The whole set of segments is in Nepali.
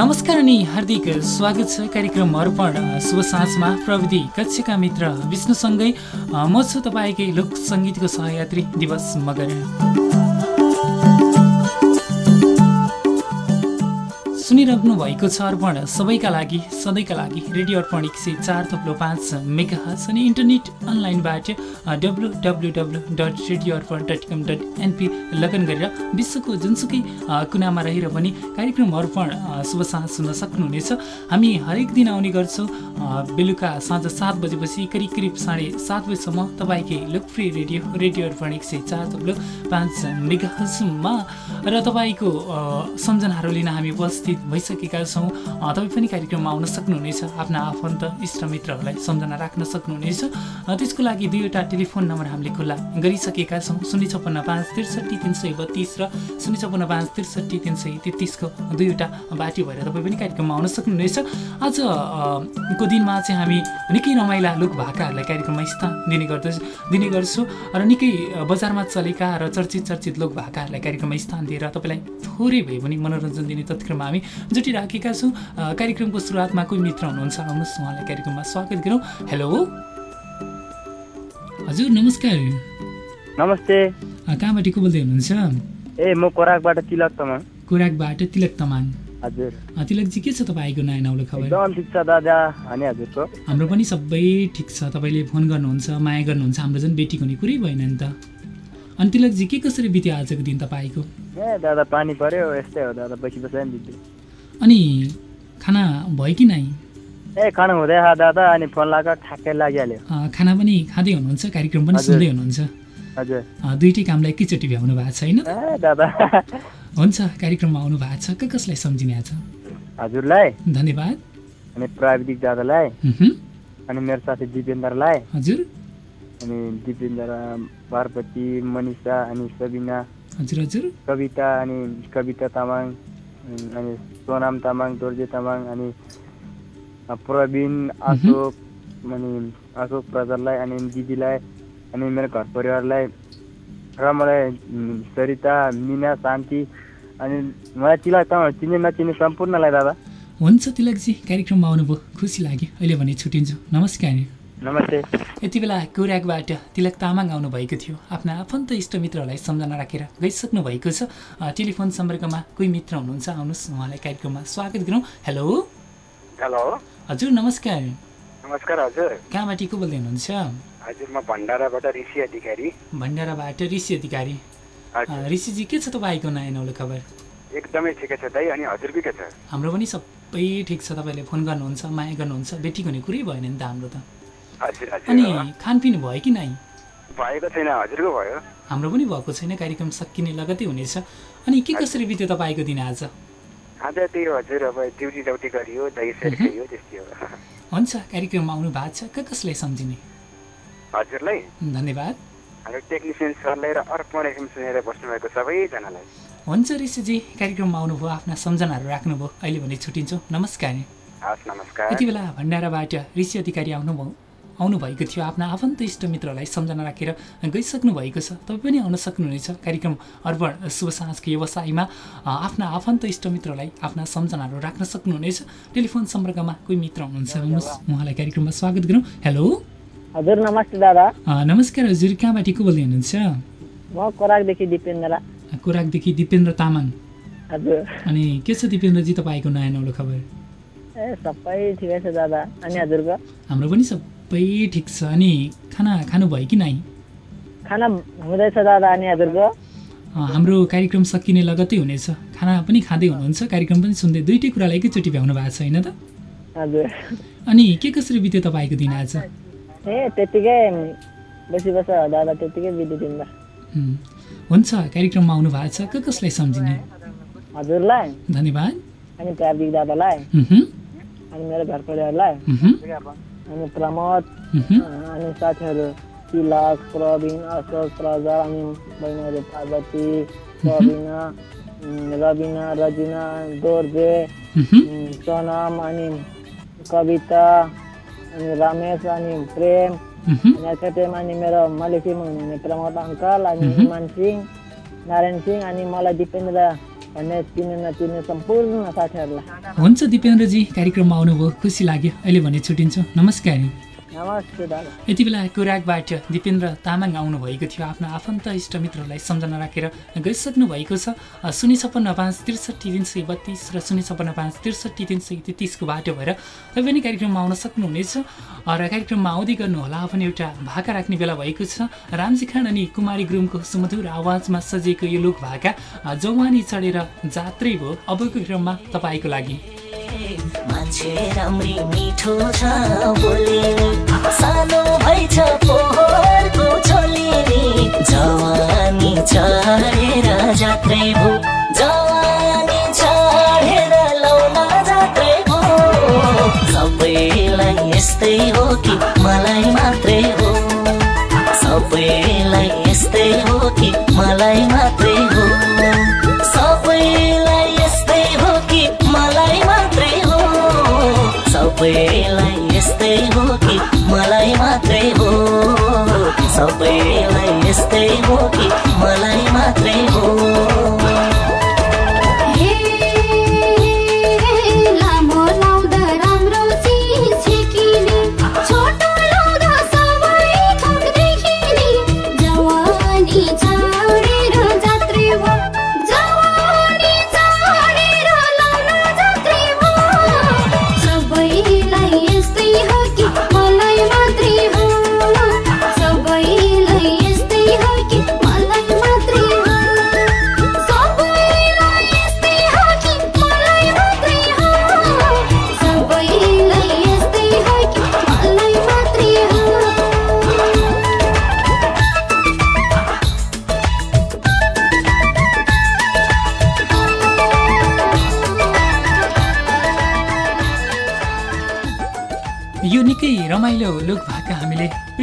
नमस्कार अनि हार्दिक स्वागत छ कार्यक्रम अर्पण शुभ साँझमा प्रविधि कक्षका मित्र विष्णुसँगै म छु तपाईँकै लोक सङ्गीतको सहयात्री दिवस मगर। सुनिरहनु भएको छ अर्पण। सबैका लागि सधैँका लागि रेडियो अर्पण एक सय चार थप्लो पाँच मेगा हस अनि इन्टरनेट अनलाइनबाट W W W dot radio Arpan dot com dot NP लगन गरेर विश्वको जुनसुकै कुनामा रहेर पनि कार्यक्रम अर्पण शुभ सुन्न सक्नुहुनेछ। हामी हरेक दिन आउने गर्छौँ। बेलुका साँझ सात बजेपछि करिब करिब साढे सात बजीसम्म तपाईँकै लोकप्रिय रेडियो रेडियो अर्पण एक सय चार थप्लो पाँच मेगा हसमा र तपाईँको सम्झनाहरू लिन हामी उपस्थित भइसकेका छौँ। तपाईँ पनि कार्यक्रममा आउन सक्नुहुनेछ आफ्ना आफन्त इष्टमित्रहरूलाई सम्झना राख्न सक्नुहुनेछ। त्यसको लागि दुईवटा टेलिफोन नम्बर हामीले खुल्ला गरिसकेका छौँ। शून्य छप्पन्न पाँच त्रिसठी तिन सय बत्तिस र शून्य छप्पन्न पाँच त्रिसठी तिन सय तेत्तिसको दुईवटा बाटो भएर तपाईँ पनि कार्यक्रममा आउन सक्नुहुनेछ। आजको दिनमा चाहिँ हामी निकै रमाइला लोक भाकाहरूलाई कार्यक्रममा स्थान दिने गर्दछ दिने गर्छु र निकै बजारमा चलेका र चर्चित चर्चित लोक भाकाहरूलाई कार्यक्रममा स्थान दिएर तपाईँलाई थोरै भए पनि मनोरञ्जन दिने तत्क्रममा हामी जुटिराखेका छौँ। कार्यक्रमको सुरुवातमा कोही मित्र हुनुहुन्छ आउनुहोस् उहाँलाई कार्यक्रममा स्वागत गरौँ। हेलो। हजुर नमस्कार। नमस्ते। कहाँबाट को बोल्दै हुनुहुन्छ? ए म कोराकबाट तिलक तमाङ। कोराकबाट तिलक तमाङ। हजुर। तिलकजी के छ तपाईँको नयाँ नौलो खबर? एकदम ठिक छ दादा अनि हजुरको? हाम्रो पनि सबै ठिक छ। तपाईँले फोन गर्नुहुन्छ माया गर्नुहुन्छ हाम्रो झन् बेटीको नि कुरै भएन नि त। अनि तिलकजी के कसरी बित्यो आजको दिन तपाईँको? ए दादा पानी पर्यो यस्तै हो दादा बसी बसाइ दिदी अनि खाना भयो कि नै ए खानु हुँदै दादा अनि फोन लगाएको ठ्याक्कै लागिहाल्यो। खाना पनि खाँदै हुनुहुन्छ कार्यक्रम पनि सुन्दै हुनुहुन्छ। हजुर। दुइटै कामलाई एकैचोटि भ्याउनु भएको छ होइन? दादा। हुन्छ कार्यक्रममा आउनु भएको छ। क कसलाई सम्झिने आज हजुरलाई। धन्यवाद। अनि प्राविधिक दादालाई। अनि मेरो साथी दिपेन्द्रलाई। हजुर। अनि दिपेन्द्र पार्वती मनिषा अनि सबिना। हजुर हजुर। कविता अनि कविता तामाङ अनि सोनाम तामाङ दोर्जे तामाङ अनि प्रवीण अशोक अनि अशोक प्रजललाई अनि दिदीलाई अनि मेरो घर परिवारलाई र मलाई सरिता मिना शान्ति अनि मलाई तिलक तामाङ चिने नचिने सम्पूर्णलाई दादा। हुन्छ तिलकजी कार्यक्रममा आउनुभयो। खुसी लाग्यो। अहिले भने छुट्टिन्छु। नमस्कार नमस्ते। यति बेला कोराकबाट तिलक तामाङ आउनुभएको थियो। आफ्ना आफन्त इष्टमित्रहरूलाई सम्झना राखेर गइसक्नु भएको छ। टेलिफोन सम्पर्कमा कोही मित्र हुनुहुन्छ आउनुहोस्। उहाँलाई कार्यक्रममा स्वागत गरौँ। हेलो। हेलो। हजुर नमस्कार। नमस्कार हजुर। कहाँबाट को बोल्दै हुनुहुन्छ? हजुर म भण्डाराबाट ऋषि अधिकारी। भण्डाराबाट ऋषि अधिकारी। ऋषिजी के छ तपाईँको नयाँ नौलो खबर? एकदमै ठिकै छ दाइ अनि हजुरको के छ? हाम्रो पनि सबै ठिक छ तपाईँले फोन गर्नुहुन्छ माया गर्नुहुन्छ बेटीको हुने कुरै भएन नि त हाम्रो त। हजुर अनि हजुर खानपिन भयो कि नै भएको छैन हजुरको भयो। हाम्रो पनि भएको छैन कार्यक्रम सकिने लगतै हुनेछ। अनि के कसरी बित्यो तपाईँको दिन आज? आज त्यही हजुर अब ड्युटी डाउटी गरियो दही त्यस्तै हो। हुन्छ कार्यक्रममा आउनु भएको छ कसलाई सम्झिने? हजुरलाई? धन्यवाद। हाम्रो टेक्निसियन सरलाई र अर्पण एफएम सुनेर बस्नुभएको सबैजनालाई। हुन्छ ऋषिजी कार्यक्रममा आउनुभयो आफ्ना सम्झनाहरू राख्नुभयो। अहिले भने छुट्टिन्छौँ नमस्कार। हस् नमस्कार। यति बेला भण्डाराबाट ऋषि अधिकारी आउनुभयो आउनुभएको थियो। आफ्ना आफन्त इष्टमित्रलाई सम्झना राखेर गइसक्नु भएको छ। तपाईँ पनि आउन सक्नुहुनेछ। कार्यक्रम अर्पण शुभ साँझको व्यवसायमा आफ्ना आफन्त इष्टमित्रलाई आफ्ना सम्झनाहरू राख्न सक्नुहुनेछ। टेलिफोन सम्पर्कमा कोही मित्र हुनुहुन्छ उहाँलाई कार्यक्रममा स्वागत गरौँ। हेलो। हजुर नमस्ते दादा। नमस्कार हजुर कहाँबाट को बोल्दै हुनुहुन्छ? म कोराकदेखि दिपेन्द्र कोराकदेखि दिपेन्द्र तामाङ। हजुर। अनि के छ दिपेन्द्रजी तपाईँको नयाँ नौलो खबर? ए सबै ठिकै छ दादा। अनि हजुरको? हाम्रो पनि सबै ठिक छ। अनि खाना खानुभयो कि नै खाना हुँदैछ दादा। अनि हजुरको? हाम्रो कार्यक्रम सकिने लगतै हुनेछ। खाना पनि खाँदै हुनुहुन्छ। कार्यक्रम पनि सुन्दै दुइटै कुरालाई एकैचोटि भ्याउनु भएको छ होइन त? हजुर। अनि के कसरी बित्यो तपाईँको दिन आज? ए त्यत्तिकै बसी बस दादा त्यत्तिकै बितिदिँदा उम्, हुन्छ कार्यक्रममा आउनु भएको छ। क कसलाई सम्झिने? हजुरलाई। धन्यवाद। अनि प्राविधिक दादालाई। अनि मेरो घर परिवारलाई अनि प्रमोद। अनि साथीहरू तिलक प्रवीण अशोक प्रजा अनि बहिनीहरू पार्वती प्रवीणा उम्, रबिना रजिना दोर्जे सोनम अनि कविता अनि रमेश अनि प्रेम अनि अनि मेरो मलेसियामा हुनुहुने प्रमोद अङ्कल अनि मह्म। इमान सिंह नारायण सिंह अनि मलाई दिपेन्द्र सम्पूर्ण साथीहरूलाई हुन्छ दिपेन्द्रजी कार्यक्रममा आउनुभयो खुसी लाग्यो अहिले भने छुट्टिन्छु नमस्कार यति बेला कुराकबाट दिपेन्द्र तामाङ आउनुभएको थियो। आफ्नो आफन्त इष्टमित्रहरूलाई सम्झना राखेर गइसक्नु भएको छ। शून्य छप्पन्न पाँच त्रिसठी तिन सय बत्तिस र शून्य छप्पन्न पाँच त्रिसठी तिन सय तेत्तिसको बाटो भएर तपाईँ पनि कार्यक्रममा आउन सक्नुहुनेछ। र कार्यक्रममा आउँदै गर्नुहोला पनि एउटा भाका राख्ने बेला भएको छ। रामजी खान अनि कुमारी गुरुङको सुमधुर आवाजमा सजिएको यो लोक भाका जवानी चढेर जात्रै भयो। अबको क्रममा तपाईँको लागि। मान्छे राम्री मिठो छ बोलिनी सानो भइ छ पोहोरको छोलिनी जवानी चढेर जात्रै भो जवानी चढेर लाउन जात्रै भो। सबैलाई यस्तै हो कि मलाई मात्रै हो? सबैलाई यस्तै हो कि मलाई मात्रै हो? सबैलाई यस्तै हो कि मलाई मात्रै हो। सबैलाई यस्तै हो कि मलाई मात्रै हो।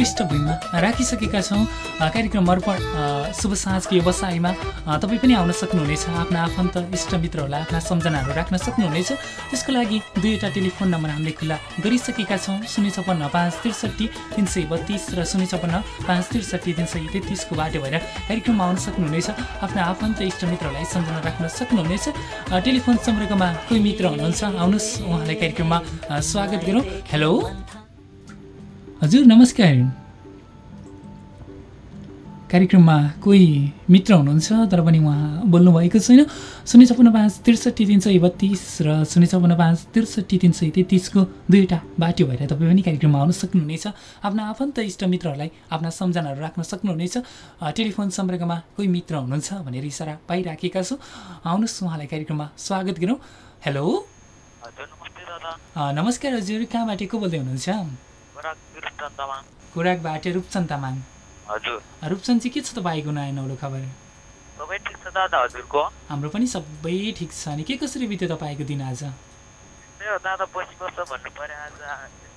पृष्ठभूमिमा राखिसकेका छौँ। कार्यक्रम अर्पण शुभ साँझको व्यवसायमा तपाईँ पनि आउन सक्नुहुनेछ आफ्ना आफन्त इष्टमित्रहरूलाई आफ्ना सम्झनाहरू राख्न सक्नुहुनेछ। त्यसको लागि दुईवटा टेलिफोन नम्बर हामीले खुल्ला गरिसकेका छौँ शून्य छप्पन्न पाँच त्रिसठी तिन सय बत्तिस र शून्य छप्पन्न पाँच त्रिसठी तिन सय तेत्तिसको बाटो भएर कार्यक्रममा आउन सक्नुहुनेछ आफ्ना आफन्त इष्टमित्रहरूलाई सम्झना राख्न सक्नुहुनेछ। टेलिफोन सम्पर्कमा कोही मित्र हुनुहुन्छ? आउनुहोस् उहाँलाई कार्यक्रममा स्वागत गरौँ। हेलो? हजुर नमस्कार। कार्यक्रममा कोही मित्र हुनुहुन्छ तर पनि उहाँ बोल्नुभएको छैन। शून्य छप्पन्न पाँच त्रिसठी तिन सय बत्तिस र शून्य छप्पन्न पाँच त्रिसठी तिन सय तेत्तिसको दुईवटा बाटो भएर तपाईँ पनि कार्यक्रममा आउन सक्नुहुनेछ। आफ्ना आफन्त इष्टमित्रहरूलाई आफ्ना सम्झनाहरू राख्न सक्नुहुनेछ। टेलिफोन सम्पर्कमा कोही मित्र हुनुहुन्छ भनेर इसारा पाइराखेका छौँ। आउनुहोस् उहाँलाई कार्यक्रममा स्वागत गरौँ। हेलो। नमस्कार हजुर कहाँबाट को बोल्दै हुनुहुन्छ? कृष्ण तामाङ। खोराकबाट रूपचन तामाङ। हजुर। रूपचन चाहिँ के छ तपाईँको नयाँ नौलो खबर? सबै ठिक छ दादा हजुरको? हाम्रो पनि सबै ठिक छ अनि के कसरी बित्यो तपाईँको दिन आज? हो दादा बसी बस्छ भन्नु पऱ्यो आज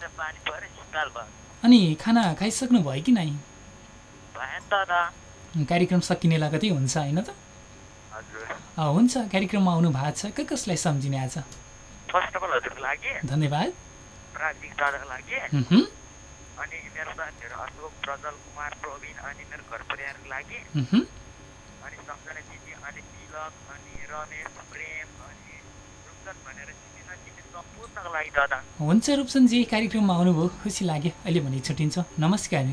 पानी पऱ्यो शीतल भयो। अनि खाना खाइसक्नु भयो कि नै भएन दादा। कार्यक्रम सकिने लगतै हुन्छ होइन त? हुन्छ। कार्यक्रममा आउनु भएको छ। क कसलाई सम्झिने आज? फर्स्ट अफ अल हजुरको लागि। धन्यवाद। प्राविधिक दादाको लागि। अनि मेरो साथीहरू अशोक प्रजल कुमार प्रवीण अनि मेरो घर परिवारको लागि। अनि सम्झना दिदी अनि तिलक अनि रमेश प्रेम अनि रुप्चन भनेर चिने नचिने सम्पूर्णको लागि दादा हुन्छ रूपचन्दजी कार्यक्रममा आउनुभयो। खुसी लाग्यो। अहिले भने छुट्टिन्छ। नमस्कार।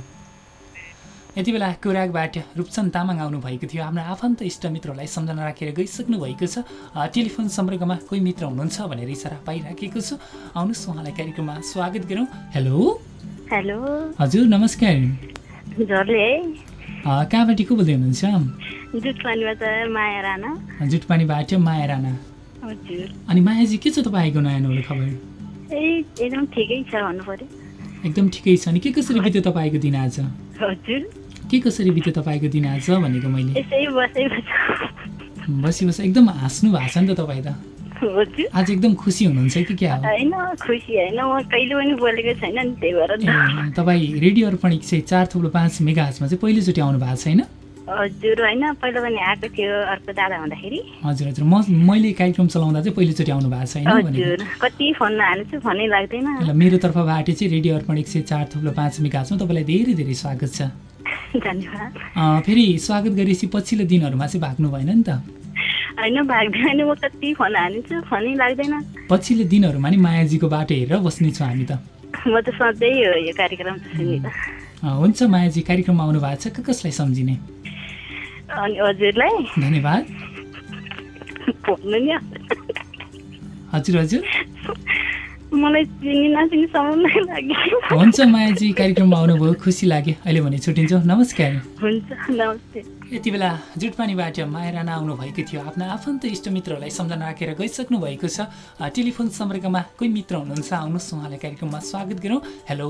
यति बेला कुराकबाट रूपचन्द तामाङ आउनुभएको थियो। हाम्रो आफन्त इष्टमित्रहरूलाई सम्झना राखेर गइसक्नु भएको छ। टेलिफोन सम्पर्कमा कोही मित्र हुनुहुन्छ भनेर इसारा पाइराखेको छु। आउनुहोस् उहाँलाई कार्यक्रममा स्वागत गरौँ। हेलो। हेलो। हजुर नमस्कार। झर्ले है अ, कहाँबाट को बोल्दै हुनुहुन्छ? जुट पानीबाट माया राणा। जुटपानीबाट माया राणा। हजुर। अनि मायाजी के छ तपाईँको नयाँ नौलो खबर? ए एकदम ठिकै छ भन्नु पर्यो। एकदम ठिकै छ अनि के कसरी बित्यो तपाईँको दिन आज? हजुर। के कसरी बित्यो तपाईँको दिन आज भनेको मैले? बसै बस एकदम हाँस्नु भएको छ नि त तपाईँ त। आज एकदम खुसी हुनुहुन्छ कि क्या हो होइन खुसी होइन म कहिले पनि बोलेको छैन नि त्यही भएर तपाईँ रेडियो अर्पण एक सय चार थुप्रो पाँच मेगा हाजमा चाहिँ पहिलोचोटि आउनु भएको छैन हजुर होइन पहिला पनि आएको थियो अर्को दादा हुँदाखेरि हजुर हजुर म मैले कार्यक्रम चलाउँदा चाहिँ पहिलोचोटि आउनु भएको छैन हजुर कति फोनमा हाल्छु फोनै लाग्दैन ल मेरो तर्फबाट चाहिँ रेडियो अर्पण एक सय चार थुप्रो पाँच मेगा हाजमा तपाईँलाई धेरै धेरै स्वागत छ धन्यवाद फेरि स्वागत गरेपछि पछिल्लो दिनहरूमा चाहिँ भाग्नु भएन नि त होइन भाग्दैन म कति फोन हानिन्छु फोनै लाग्दैन। पछिल्लो दिनहरूमा नि मायाजीको बाटो हेरेर बस्नेछौँ हामी त। म त सधैँ हो यो कार्यक्रम सुनित अँ, हुन्छ मायाजी कार्यक्रममा आउनु भएको छ कसलाई सम्झिने? अनि हजुरलाई? धन्यवाद। हजुर हजुर। मलाई चिनी नचिनी समझ लाग्यो। हुन्छ मायाजी कार्यक्रममा आउनुभयो खुसी लाग्यो। अहिले भने छुट्टिन्छौँ। नमस्कार। हुन्छ नमस्ते। यति बेला जुटपानीबाट माया राणा आउनुभएको थियो। आफ्ना आफन्त इष्टमित्रहरूलाई सम्झना राखेर गइसक्नु भएको छ। टेलिफोन सम्पर्कमा कोही मित्र हुनुहुन्छ? आउनुहोस् उहाँलाई कार्यक्रममा स्वागत गरौँ। हेलो।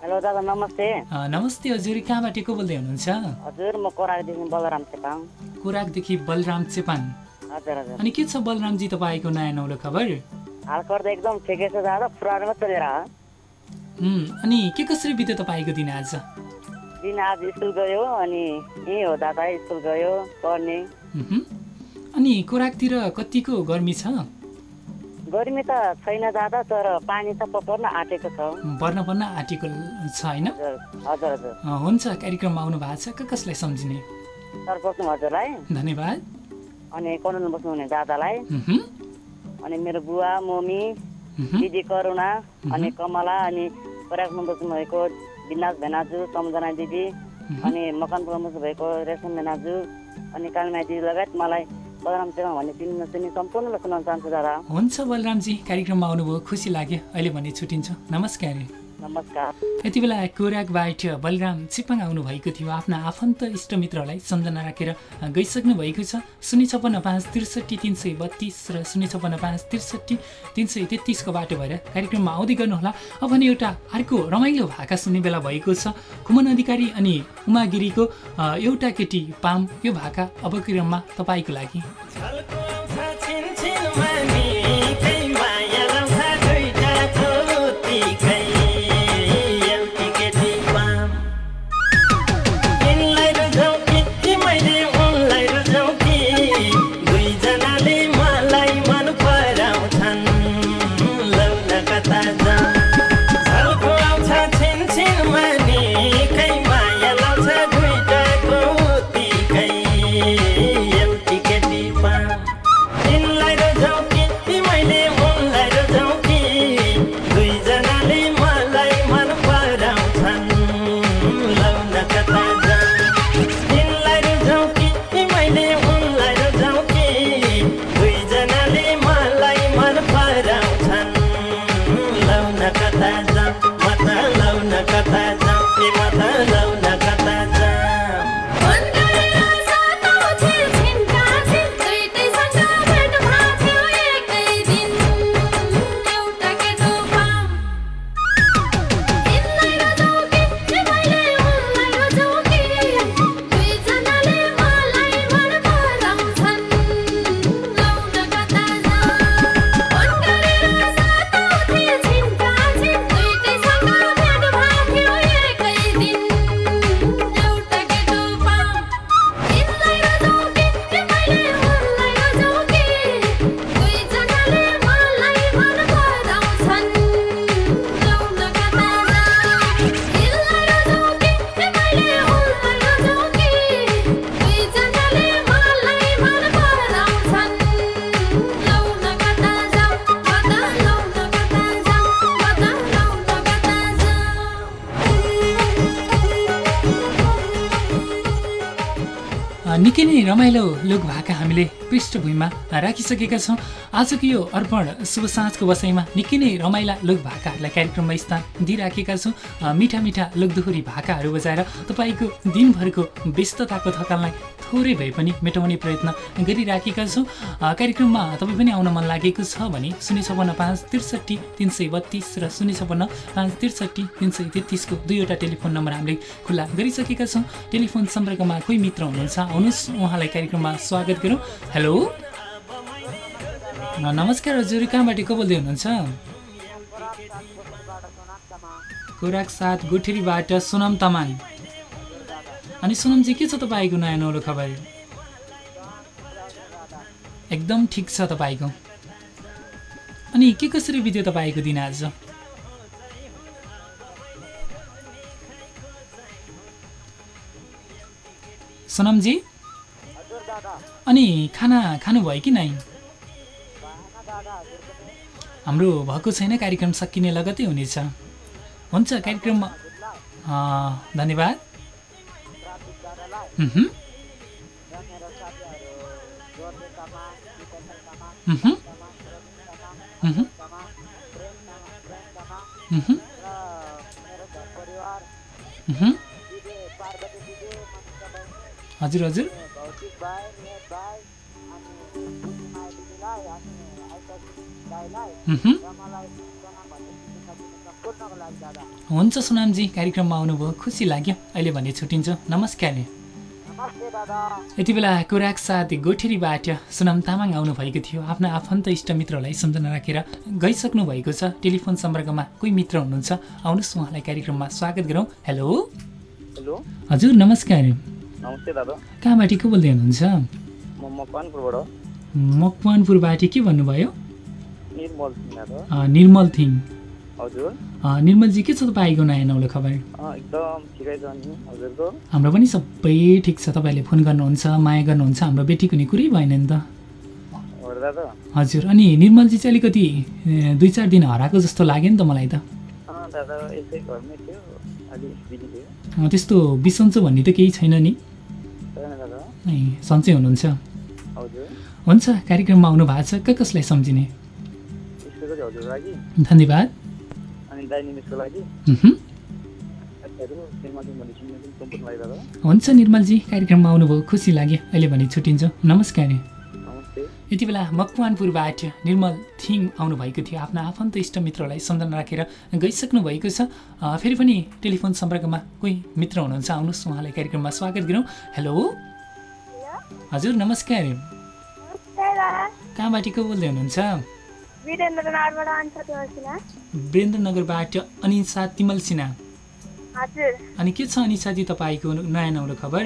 हेलो दादा नमस्ते। नमस्ते हजुर। कहाँबाट को बोल्दै हुनुहुन्छ? हजुर म कोराकदेखि बलराम चेपाङ। कोराकदेखि बलराम हजुर हजुर। अनि के छ बलरामजी तपाईँको नयाँ नौलो खबर? हालखबर त एकदम ठिकै छ दादा चलेर हो। हुँ, अनि के कसरी बित्यो तपाईँको दिन आज? दिन आज स्कुल गयो अनि यहीँ हो दादा स्कुल गयो पढ्ने। अनि कोराकतिर कतिको गर्मी छ? गर्मी त छैन दादा तर पानी त पपर्न आँटेको छ। बढ्न बढ्न आँटेको छ होइन? हजुर हजुर हुन्छ कार्यक्रममा आउनु भएको छ कसलाई सम्झिने? सर्वप्रथम हजुरलाई। धन्यवाद। अनि कनुन बस्नुहुने दादालाई। अनि मेरो बुवा मम्मी दिदी करुणा अनि कमला अनि प्रयागमा बस्नुभएको विनाश भेनाजु सम्झना दिदी अनि मकनपुरमा बस्नुभएको रेशम भेनाजु अनि कालमाया दिदी लगायत मलाई बलराम चेमा भन्ने चिन्नु नचिन्ने सम्पूर्णलाई सुनाउन चाहन्छु दादा। हुन्छ बलरामजी कार्यक्रममा आउनुभयो खुसी लाग्यो। अहिले भने छुट्टिन्छ। नमस्कार। नमस्कार। यति बेला कोराकबाट बलराम चिपाङ आउनुभएको थियो। आफ्ना आफन्त इष्टमित्रहरूलाई सम्झना राखेर गइसक्नु भएको छ। शून्य छपन्न पाँच त्रिसठी तिन सय बत्तिस र शून्य छपन्न पाँच त्रिसठी तिन सय तेत्तिसको बाटो भएर कार्यक्रममा आउँदै गर्नुहोला। अब भने एउटा अर्को रमाइलो भाका सुन्ने बेला भएको छ। कुमन अधिकारी अनि उमा गिरीको अ, एउटा केटी पाम। यो भाका अबको क्रममा तपाईँको लागि। रमाइलो लोक भाका हामीले पृष्ठभूमिमा राखिसकेका छौँ। आजको यो अर्पण शुभ साँझको बसाइमा निकै नै रमाइला लोक भाकाहरूलाई कार्यक्रममा स्थान दिइराखेका छौँ। मिठा मिठा लोकदोहोरी भाकाहरू बजाएर तपाईँको दिनभरको व्यस्तताको थकानलाई थोरै भए पनि मेटाउने प्रयत्न गरिराखेका छौँ। कार्यक्रममा तपाईँ पनि आउन मन लागेको छ भने शून्य छपन्न पाँच त्रिसठी तिन सय बत्तिस र शून्य छपन्न पाँच त्रिसठी तिन सय तेत्तिसको दुईवटा टेलिफोन नम्बर हामीले खुल्ला गरिसकेका छौँ। टेलिफोन सम्पर्कमा कोही मित्र हुनुहुन्छ आउनुहोस् उहाँलाई कार्यक्रममा स्वागत गरौँ। हेलो। नमस्कार हजुर कहाँबाट को बोल्दै हुनुहुन्छ? खोराक साथ गुठेरीबाट सोनम तामाङ। अनि सोनमजी के छ तपाईँको नयाँ नौलो खबर? एकदम ठिक छ तपाईँको। अनि के कसरी बित्यो तपाईँको दिन आज? सोनमजी? अनि खाना खानुभयो कि नै? हाम्रो भएको छैन कार्यक्रम सकिने लगतै हुनेछ। हुन्छ कार्यक्रममा धन्यवाद। हजुर हजुर मह्म। हुन्छ सुनामजी कार्यक्रममा आउनुभयो। खुसी लाग्यो। अहिले भने छुट्टिन्छ। नमस्कार। यति बेला कुराक साथ गोठेरीबाट सुनाम तामाङ आउनुभएको थियो। आफ्ना आफन्त इष्टमित्रहरूलाई सम्झना राखेर गइसक्नु भएको छ। टेलिफोन सम्पर्कमा कोही मित्र हुनुहुन्छ। आउनुहोस् उहाँलाई कार्यक्रममा स्वागत गरौँ। हेलो। हेलो। हजुर नमस्कार। नमस्ते दादा। कहाँबाट को बोल्दै हुनुहुन्छ? मकवानपुरबाट। मकवानपुरबाट के भन्नुभयो? निर्मल थिङ। हजुर। निर्मलजी के छ तपाईँको नयाँ नौलो खबर? एकदम ठिकै छ नि। हजुरको हाम्रो पनि सबै ठिक छ। तपाईँले फोन गर्नुहुन्छ माया गर्नुहुन्छ। हाम्रो बेटीको नि कुरै भएन नि त। हजुर अनि निर्मलजी चाहिँ अलिकति दुई चार दिन हराएको जस्तो लाग्यो नि त मलाई त। त्यस्तो बिसन्चो भन्ने त केही छैन नि। सन्चै हुनुहुन्छ। हुन्छ कार्यक्रममा आउनु भएको छ कसलाई सम्झिने? धन्यवाद। लागि। हुन्छ निर्मलजी कार्यक्रममा आउनुभयो खुसी लाग्यो। अहिले भने छुट्टिन्छ। नमस्कार। यति बेला मकवानपुरबाट निर्मल थिङ आउनुभएको थियो। आफ्ना आफन्त इष्टमित्रलाई सम्झना राखेर गइसक्नु भएको छ। फेरि पनि टेलिफोन सम्पर्कमा कोही मित्र हुनुहुन्छ आउनुहोस्। उहाँलाई कार्यक्रममा स्वागत गरौँ। हेलो। हजुर नमस्कार। कहाँबाट को बोल्दै हुनुहुन्छ? वीरेन्द्रनगरबाट अनिसा तिमल सिन्हा। अनि के छ अनिसाजी तपाईँको नयाँ नौलो खबर?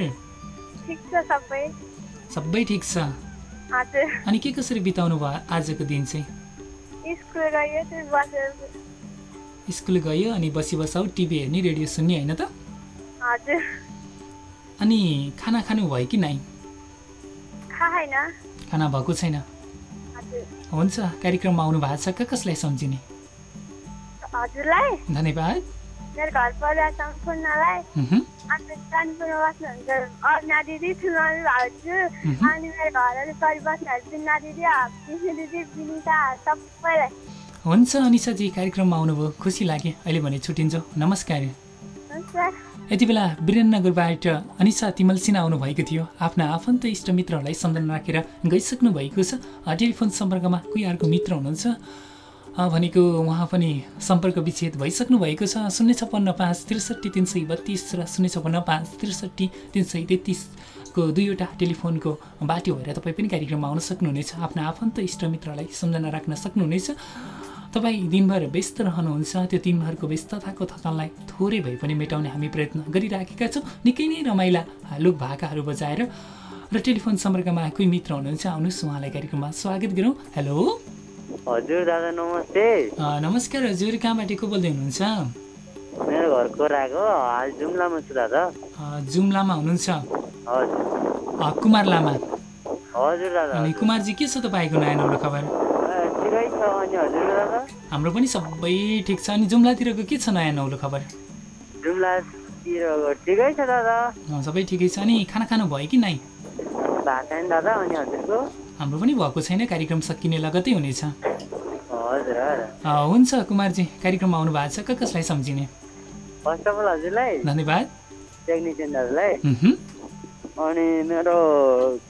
सबै। ठिक छ। अनि के कसरी बिताउनु भयो आजको दिन चाहिँ? स्कुल गयो अनि बसी बसाउ टिभी हेर्ने रेडियो सुन्ने होइन त? अनि खाना खानु भयो कि नै खाना भएको छैन। हुन्छ कार्यक्रममा आउनु भएको छ कसलाई सम्झिने? हजुरलाई? धन्यवाद। मेरो घर परिवार सम्पूर्णलाई अनि कानपुरमा बस्नुहुन्छ। अर्ना दिदी ठुलो भाउजू। अनि मेरो घरहरू परिबस्नेहरू बिना दिदी विष्णु दिदी विनिता सबैलाई। हुन्छ अनिसाजी कार्यक्रममा आउनुभयो। खुसी लाग्यो। अहिले भने छुट्टिन्छ। नमस्कार। यति बेला वीरेन्द्रनगरबाट अनिसा तिमल सिन्हा आउनुभएको थियो। आफ्ना आफन्त इष्टमित्रहरूलाई सम्झना राखेर गइसक्नु भएको छ टेलिफोन सम्पर्कमा कोही अर्को मित्र हुनुहुन्छ। भनेको उहाँ पनि सम्पर्क विच्छेद भइसक्नु भएको छ। शून्य छप्पन्न पाँच त्रिसठी तिन सय बत्तिस र शून्य छप्पन्न पाँच त्रिसठी तिन सय तेत्तिसको दुईवटा टेलिफोनको बाटो भएर तपाईँ पनि कार्यक्रममा आउन सक्नुहुनेछ। आफ्ना आफन्त इष्टमित्रलाई सम्झना राख्न सक्नुहुनेछ। तपाईँ दिनभर व्यस्त रहनुहुन्छ। त्यो दिनभरको व्यस्तताको थकानलाई थोरै भए पनि मेटाउने हामी प्रयत्न गरिराखेका छौँ। निकै नै रमाइला लुक भाकाहरू बजाएर र टेलिफोन सम्पर्कमा कोही मित्र हुनुहुन्छ आउनुहोस्। उहाँलाई कार्यक्रममा स्वागत गरौँ। हेलो! हजुर दादा नमस्ते। नमस्कार हजुर कहाँबाट को बोल्दै हुनुहुन्छ? मेरो घरको राग हो हाल जुम्लामा छु दादा। जुम्लामा हुनुहुन्छ? हजुर। कुमार लामा। हजुर दादा अनि कुमारजी के छ तपाईँको नयाँ नौलो खबर? हाम्रो पनि सबै ठिक छ। अनि जुम्लातिरको के छ नयाँ नौलो खबर? ठिकै छ दादा। सबै ठिकै छ। अनि खाना खानु भयो कि नै दादा अनि हजुरको। हाम्रो पनि भएको छैन कार्यक्रम सकिने लगतै हुनेछ। हुन्छ कुमारजी कार्यक्रममा आउनु भएको छ क कसलाई सम्झिने? फर्स्ट अफ अल हजुरलाई धन्यवाद। टेक्निसियन दाजुलाई मह्म, अनि मेरो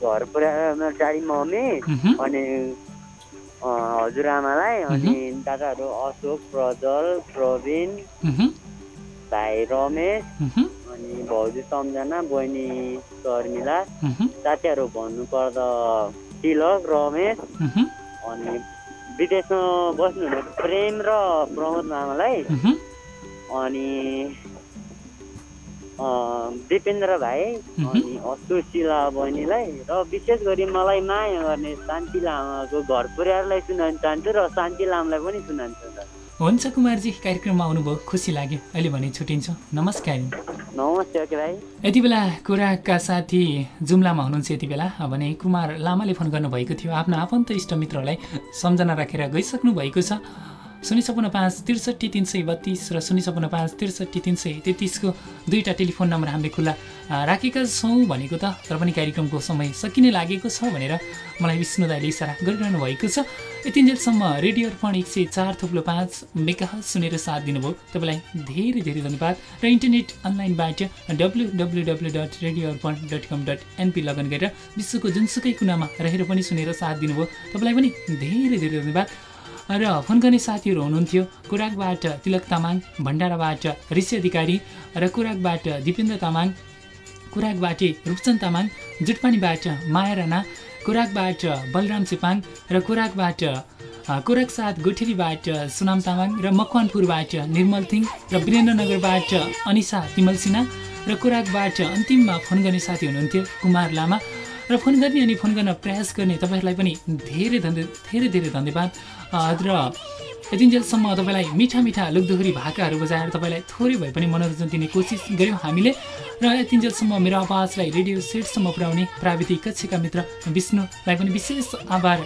घर पुऱ्याएर मेरो डाडी मम्मी अनि हजुरआमालाई अनि दादाहरू अशोक प्रजल प्रवीण भाइ रमेश अनि भाउजू सम्झना बहिनी शर्मिला साथीहरू भन्नुपर्दा तिलक रमेश अनि विदेशमा बस्नुहुने प्रेम र प्रमोद मामालाई। अनि दिपेन्द्र भाइ अनि सुशीला बहिनीलाई र विशेष गरी मलाई माया गर्ने शान्ति लामाको घर परिवारलाई सुनाउन चाहन्छु र शान्ति लामालाई पनि सुनाउन चाहन्छु। हुन्छ कुमारजी कार्यक्रममा आउनुभयो खुसी लाग्यो। अहिले भने छुट्टिन्छ। नमस्कार। यति बेला कुराका साथी जुम्लामा हुनुहुन्छ यति बेला भने कुमार लामाले फोन गर्नुभएको थियो। आफ्नो आफन्त इष्टमित्रहरूलाई सम्झना राखेर गइसक्नु भएको छ। शून्य सपन्न पाँच त्रिसठी तिन सय बत्तिस र शून्य सपन्न पाँच त्रिसठी तिन सय तेत्तिसको दुईवटा टेलिफोन नम्बर हामीले खुल्ला राखेका छौँ भनेको त तर पनि कार्यक्रमको समय सकिने लागेको छ भनेर मलाई विष्णु दाईले इसारा गरिरहनु भएको छ। यतिन्जेलसम्म रेडियो अर्पण एक सय चार थुप्लो पाँच मेगा सुनेर साथ दिनुभयो। तपाईँलाई धेरै धेरै धन्यवाद र इन्टरनेट अनलाइनबाट W W W dot radio Arpan dot com dot NP लगन गरेर विश्वको जुनसुकै कुनामा रहेर पनि सुनेर साथ दिनुभयो। तपाईँलाई पनि धेरै धेरै धन्यवाद। र फोन गर्ने साथीहरू हुनुहुन्थ्यो। कुराकबाट तिलक तामाङ भण्डाराबाट ऋषि अधिकारी र कुराकबाट दिपेन्द्र तामाङ कुराकबाट रूपचन्द तामाङ जुटपानीबाट माया राणा कुराकबाट बलराम चेपाङ र कुराकबाट कुराक साथ गुठेरीबाट सुनाम तामाङ र मकवानपुरबाट निर्मल थिङ र वीरेन्द्रनगरबाट अनिसा तिमल सिन्हा र कुराकबाट अन्तिममा फोन गर्ने साथी हुनुहुन्थ्यो कुमार लामा र फोन गर्ने अनि फोन गर्न प्रयास गर्ने तपाईँहरूलाई पनि धेरै धन्य धेरै धेरै धन्यवाद। र यतिन्जेलसम्म तपाईँलाई मिठा मिठा लुकदुखुरी भाकाहरू बजाएर तपाईँलाई थोरै भए पनि मनोरञ्जन दिने कोसिस गऱ्यौँ हामीले। र यतिन्जेलसम्म मेरो आवाजलाई रेडियो सेटसम्म पुर्याउने प्राविधिक कक्षका मित्र विष्णुलाई पनि विशेष आभार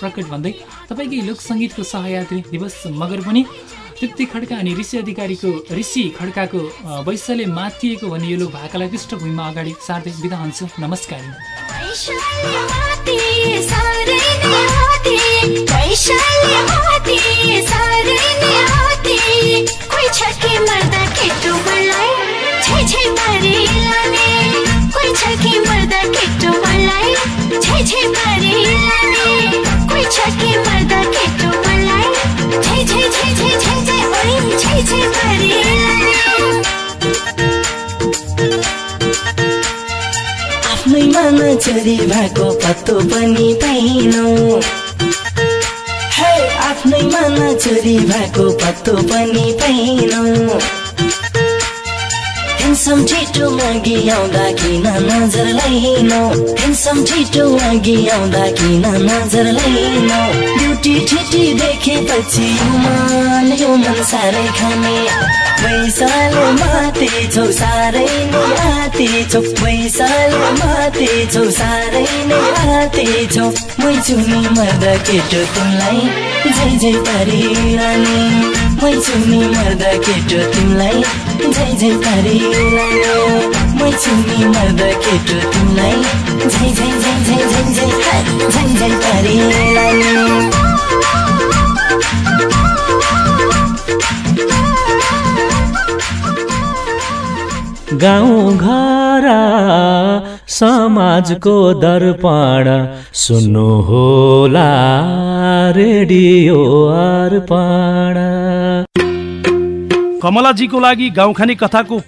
प्रकट भन्दै तपाईँकै लोकसङ्गीतको सहयात्री दिवस मगर पनि तृप्ति खड्का अनि ऋषि अधिकारीको ऋषि खड्काको वैश्यले माथिएको भन्ने यो लोक भाकालाई पृष्ठभूमिमा अगाडि सार्दै बिदा हुन्छु। नमस्कार। मर्दा केटो मलाई छै छै पारी लाने कोही छ कि मर्दा मन चोरी भएको पत्तो पनि पाइनौ। हे आफ्नै मन चोरी भएको पत्तो पनि पाइनौ। हेन्सम छिटो अघि आउँदा किन नजर लाइनौ? हेन्सम छिटो अघि आउँदा किन नजर लाइनौ? ड्युटी छिटी देखेपछि मन यो मन साह्रै खाने वैशाले माथि छौ साह्रै नै आते छौ वैशाले माथि छौ साह्रै नै आते छौ मै चुनी मर्दा केटो तिमीलाई जै जै पारिरहने मै चुनी मर्दा केटो तिमीलाई जै जै पारिरहने मै चुनी मर्दा केटो तिमीलाई झै झै झै झै झै झै हाय, झै झै गाउँ घर समाजको दर्पण सुन्नु होला रेडियो अर्पण। कमलाजीको लागि गाउँखाने कथाको